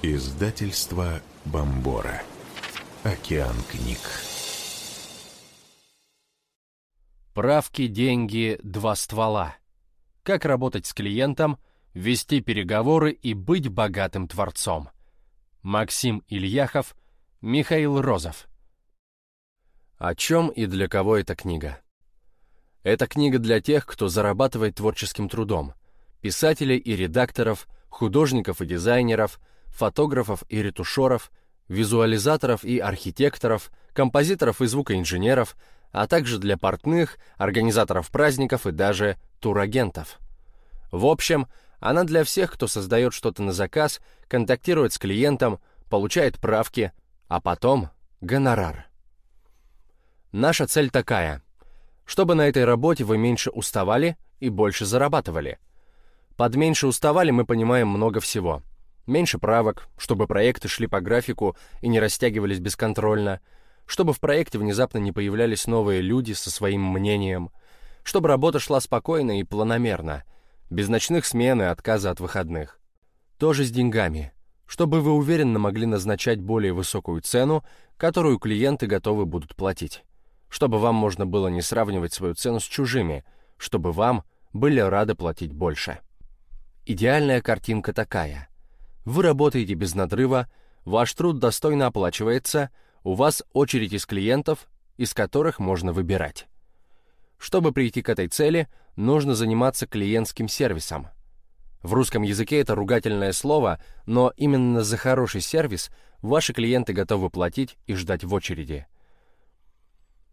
Издательство Бомбора. Океан книг. Правки, деньги, два ствола. Как работать с клиентом, вести переговоры и быть богатым творцом. Максим Ильяхов, Михаил Розов. О чем и для кого эта книга? Эта книга для тех, кто зарабатывает творческим трудом, писателей и редакторов, художников и дизайнеров, фотографов и ретушеров, визуализаторов и архитекторов, композиторов и звукоинженеров, а также для портных, организаторов праздников и даже турагентов. В общем, она для всех, кто создает что-то на заказ, контактирует с клиентом, получает правки, а потом гонорар. Наша цель такая, чтобы на этой работе вы меньше уставали и больше зарабатывали. Под меньше уставали мы понимаем много всего. Меньше правок, чтобы проекты шли по графику и не растягивались бесконтрольно, чтобы в проекте внезапно не появлялись новые люди со своим мнением, чтобы работа шла спокойно и планомерно, без ночных смен и отказа от выходных. Тоже с деньгами, чтобы вы уверенно могли назначать более высокую цену, которую клиенты готовы будут платить, чтобы вам можно было не сравнивать свою цену с чужими, чтобы вам были рады платить больше. Идеальная картинка такая. Вы работаете без надрыва, ваш труд достойно оплачивается, у вас очередь из клиентов, из которых можно выбирать. Чтобы прийти к этой цели, нужно заниматься клиентским сервисом. В русском языке это ругательное слово, но именно за хороший сервис ваши клиенты готовы платить и ждать в очереди.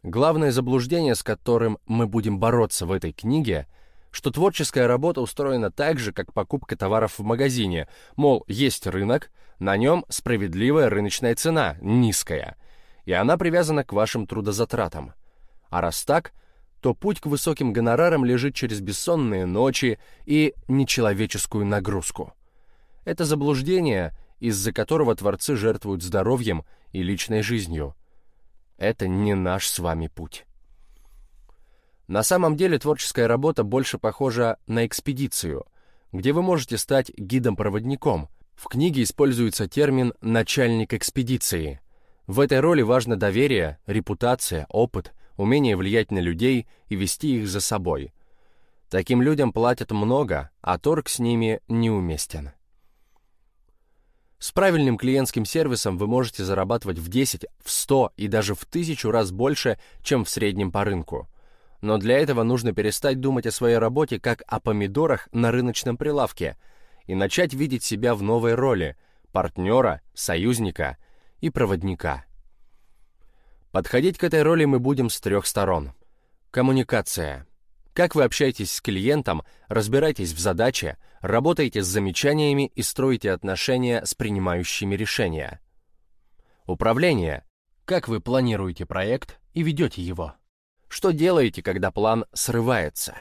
Главное заблуждение, с которым мы будем бороться в этой книге – что творческая работа устроена так же, как покупка товаров в магазине. Мол, есть рынок, на нем справедливая рыночная цена, низкая, и она привязана к вашим трудозатратам. А раз так, то путь к высоким гонорарам лежит через бессонные ночи и нечеловеческую нагрузку. Это заблуждение, из-за которого творцы жертвуют здоровьем и личной жизнью. Это не наш с вами путь. На самом деле творческая работа больше похожа на экспедицию, где вы можете стать гидом-проводником. В книге используется термин «начальник экспедиции». В этой роли важно доверие, репутация, опыт, умение влиять на людей и вести их за собой. Таким людям платят много, а торг с ними неуместен. С правильным клиентским сервисом вы можете зарабатывать в 10, в 100 и даже в 1000 раз больше, чем в среднем по рынку. Но для этого нужно перестать думать о своей работе как о помидорах на рыночном прилавке и начать видеть себя в новой роли – партнера, союзника и проводника. Подходить к этой роли мы будем с трех сторон. Коммуникация. Как вы общаетесь с клиентом, разбираетесь в задаче, работаете с замечаниями и строите отношения с принимающими решения. Управление. Как вы планируете проект и ведете его. Что делаете, когда план срывается?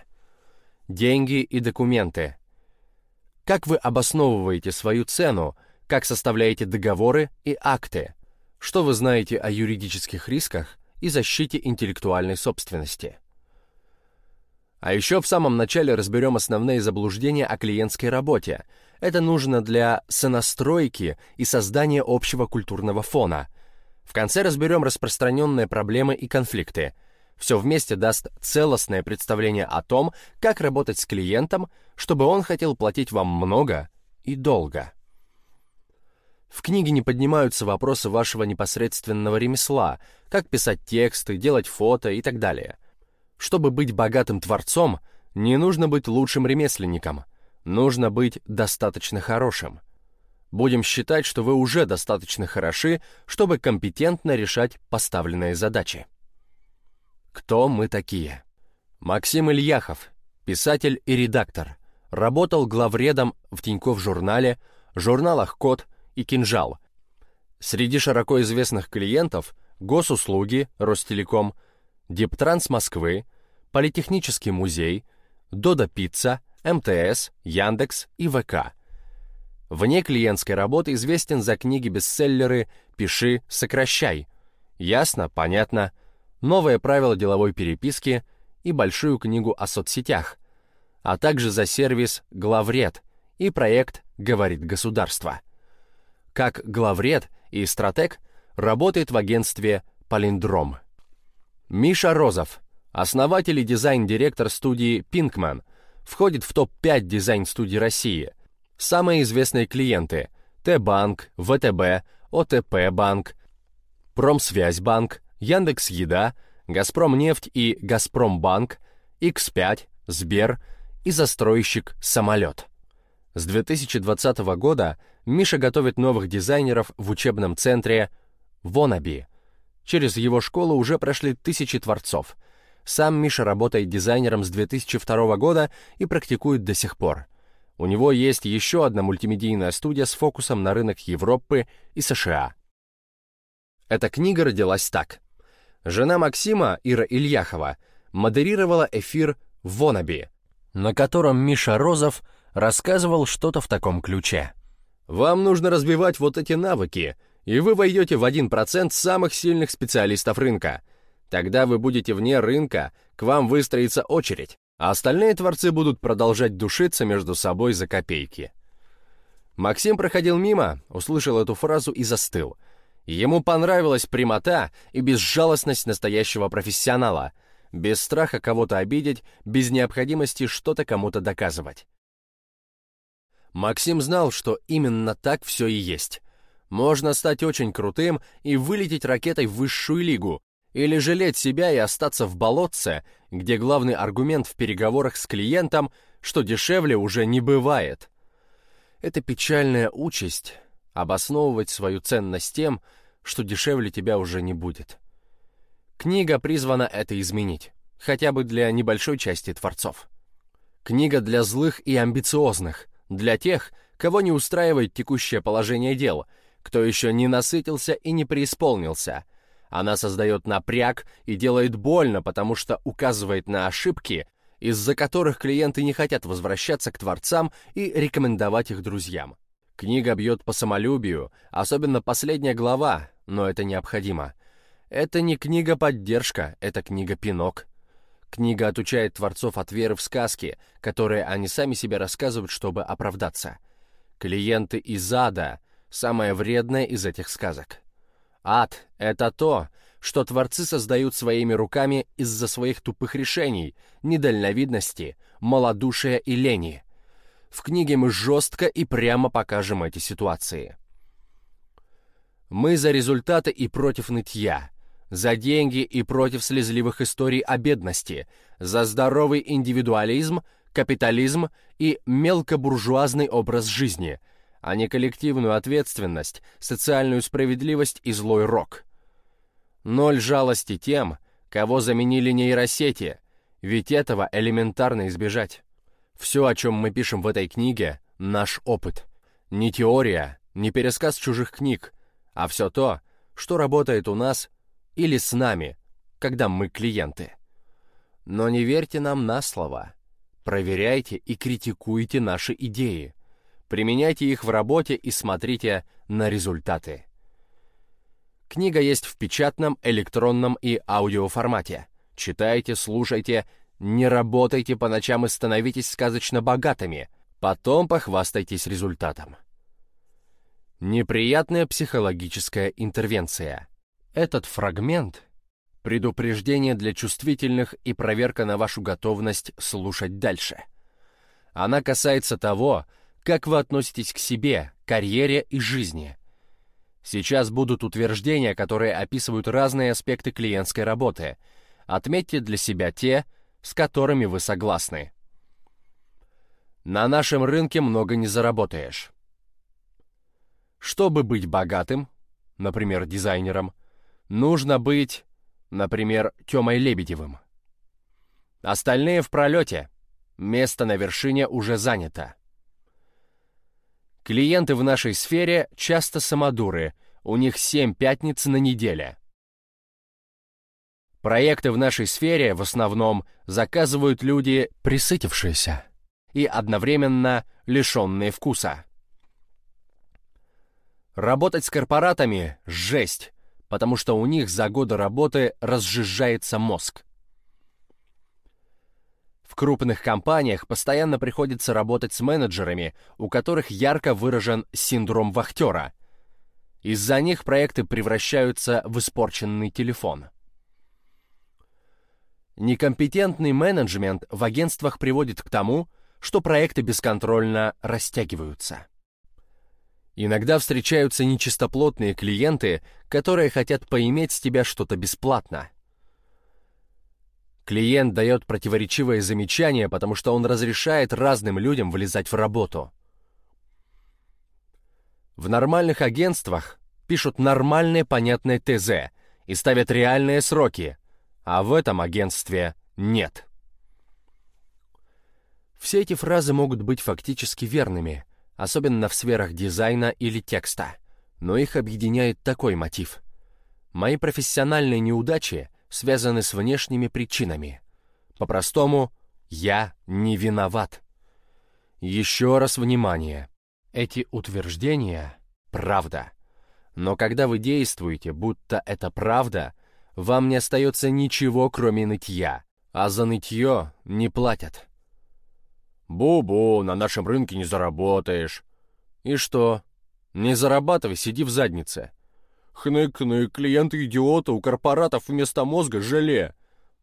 Деньги и документы. Как вы обосновываете свою цену, как составляете договоры и акты? Что вы знаете о юридических рисках и защите интеллектуальной собственности? А еще в самом начале разберем основные заблуждения о клиентской работе. Это нужно для сонастройки и создания общего культурного фона. В конце разберем распространенные проблемы и конфликты – все вместе даст целостное представление о том, как работать с клиентом, чтобы он хотел платить вам много и долго. В книге не поднимаются вопросы вашего непосредственного ремесла, как писать тексты, делать фото и так далее. Чтобы быть богатым творцом, не нужно быть лучшим ремесленником, нужно быть достаточно хорошим. Будем считать, что вы уже достаточно хороши, чтобы компетентно решать поставленные задачи. Кто мы такие? Максим Ильяхов, писатель и редактор. Работал главредом в Тинькофф журнале, журналах «Код» и «Кинжал». Среди широко известных клиентов Госуслуги, Ростелеком, Диптранс Москвы, Политехнический музей, Дода Пицца, МТС, Яндекс и ВК. Вне клиентской работы известен за книги-бестселлеры «Пиши, сокращай». Ясно, понятно – новое правило деловой переписки и большую книгу о соцсетях, а также за сервис «Главред» и проект «Говорит государство». как главред и стратег работает в агентстве «Полиндром». Миша Розов, основатель и дизайн-директор студии «Пинкман», входит в топ-5 дизайн-студий России. Самые известные клиенты – Т-банк, ВТБ, ОТП-банк, Промсвязьбанк, Яндекс.Еда, Газпромнефть и Газпромбанк, X5, Сбер и застройщик «Самолет». С 2020 года Миша готовит новых дизайнеров в учебном центре «Вонаби». Через его школу уже прошли тысячи творцов. Сам Миша работает дизайнером с 2002 года и практикует до сих пор. У него есть еще одна мультимедийная студия с фокусом на рынок Европы и США. Эта книга родилась так. Жена Максима, Ира Ильяхова, модерировала эфир «Вонаби», на котором Миша Розов рассказывал что-то в таком ключе. «Вам нужно развивать вот эти навыки, и вы войдете в 1% самых сильных специалистов рынка. Тогда вы будете вне рынка, к вам выстроится очередь, а остальные творцы будут продолжать душиться между собой за копейки». Максим проходил мимо, услышал эту фразу и застыл. Ему понравилась прямота и безжалостность настоящего профессионала, без страха кого-то обидеть, без необходимости что-то кому-то доказывать. Максим знал, что именно так все и есть. Можно стать очень крутым и вылететь ракетой в высшую лигу, или жалеть себя и остаться в болотце, где главный аргумент в переговорах с клиентом, что дешевле уже не бывает. Это печальная участь — обосновывать свою ценность тем, что дешевле тебя уже не будет. Книга призвана это изменить, хотя бы для небольшой части творцов. Книга для злых и амбициозных, для тех, кого не устраивает текущее положение дел, кто еще не насытился и не преисполнился. Она создает напряг и делает больно, потому что указывает на ошибки, из-за которых клиенты не хотят возвращаться к творцам и рекомендовать их друзьям. Книга бьет по самолюбию, особенно последняя глава, но это необходимо. Это не книга-поддержка, это книга-пинок. Книга отучает творцов от веры в сказки, которые они сами себе рассказывают, чтобы оправдаться. Клиенты из ада — самое вредное из этих сказок. Ад — это то, что творцы создают своими руками из-за своих тупых решений, недальновидности, малодушия и лени. В книге мы жестко и прямо покажем эти ситуации. Мы за результаты и против нытья — за деньги и против слезливых историй о бедности, за здоровый индивидуализм, капитализм и мелкобуржуазный образ жизни, а не коллективную ответственность, социальную справедливость и злой рок. Ноль жалости тем, кого заменили нейросети, ведь этого элементарно избежать. Все, о чем мы пишем в этой книге, наш опыт. Не теория, не пересказ чужих книг, а все то, что работает у нас или с нами, когда мы клиенты. Но не верьте нам на слово. Проверяйте и критикуйте наши идеи. Применяйте их в работе и смотрите на результаты. Книга есть в печатном, электронном и аудиоформате. Читайте, слушайте, не работайте по ночам и становитесь сказочно богатыми. Потом похвастайтесь результатом. Неприятная психологическая интервенция – этот фрагмент — предупреждение для чувствительных и проверка на вашу готовность слушать дальше. Она касается того, как вы относитесь к себе, карьере и жизни. Сейчас будут утверждения, которые описывают разные аспекты клиентской работы. Отметьте для себя те, с которыми вы согласны. На нашем рынке много не заработаешь. Чтобы быть богатым, например, дизайнером, нужно быть, например, Тёмой Лебедевым. Остальные в пролете. Место на вершине уже занято. Клиенты в нашей сфере часто самодуры, у них 7 пятниц на неделе. Проекты в нашей сфере в основном заказывают люди, присытившиеся и одновременно лишенные вкуса. Работать с корпоратами – жесть, потому что у них за годы работы разжижается мозг. В крупных компаниях постоянно приходится работать с менеджерами, у которых ярко выражен синдром вахтера. Из-за них проекты превращаются в испорченный телефон. Некомпетентный менеджмент в агентствах приводит к тому, что проекты бесконтрольно растягиваются. Иногда встречаются нечистоплотные клиенты, которые хотят поиметь с тебя что-то бесплатно. Клиент дает противоречивые замечания, потому что он разрешает разным людям влезать в работу. В нормальных агентствах пишут нормальные понятные ТЗ и ставят реальные сроки, а в этом агентстве нет. Все эти фразы могут быть фактически верными, особенно в сферах дизайна или текста, но их объединяет такой мотив. Мои профессиональные неудачи связаны с внешними причинами. По-простому, я не виноват. Еще раз внимание. Эти утверждения — правда. Но когда вы действуете, будто это правда, вам не остается ничего, кроме нытья, а за нытье не платят. «Бу-бу, на нашем рынке не заработаешь». «И что? Не зарабатывай, сиди в заднице». «Хнык-хнык, клиенты идиоты, у корпоратов вместо мозга желе».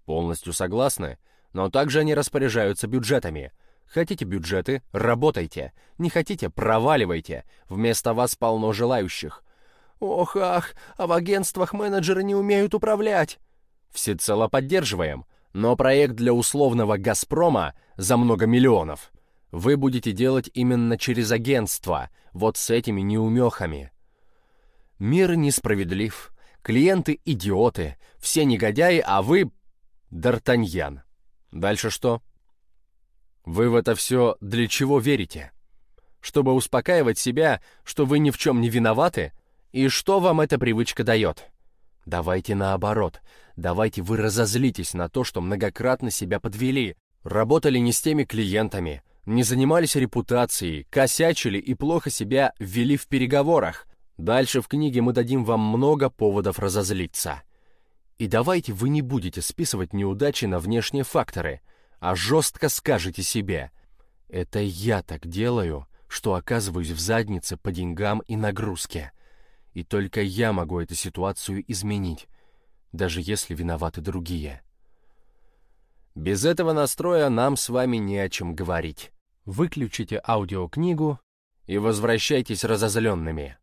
Полностью согласны, но также они распоряжаются бюджетами. Хотите бюджеты — работайте. Не хотите — проваливайте. Вместо вас полно желающих. «Ох, ах, а в агентствах менеджеры не умеют управлять!» Всецело поддерживаем, но проект для условного «Газпрома» за много миллионов вы будете делать именно через агентство, вот с этими неумехами. Мир несправедлив, клиенты — идиоты, все негодяи, а вы — Д'Артаньян. Дальше что? Вы в это все для чего верите? Чтобы успокаивать себя, что вы ни в чем не виноваты? И что вам эта привычка дает? Давайте наоборот. Давайте вы разозлитесь на то, что многократно себя подвели, работали не с теми клиентами, не занимались репутацией, косячили и плохо себя ввели в переговорах. Дальше в книге мы дадим вам много поводов разозлиться. И давайте вы не будете списывать неудачи на внешние факторы, а жестко скажете себе «Это я так делаю, что оказываюсь в заднице по деньгам и нагрузке». И только я могу эту ситуацию изменить, даже если виноваты другие. Без этого настроя нам с вами не о чем говорить. Выключите аудиокнигу и возвращайтесь разозленными.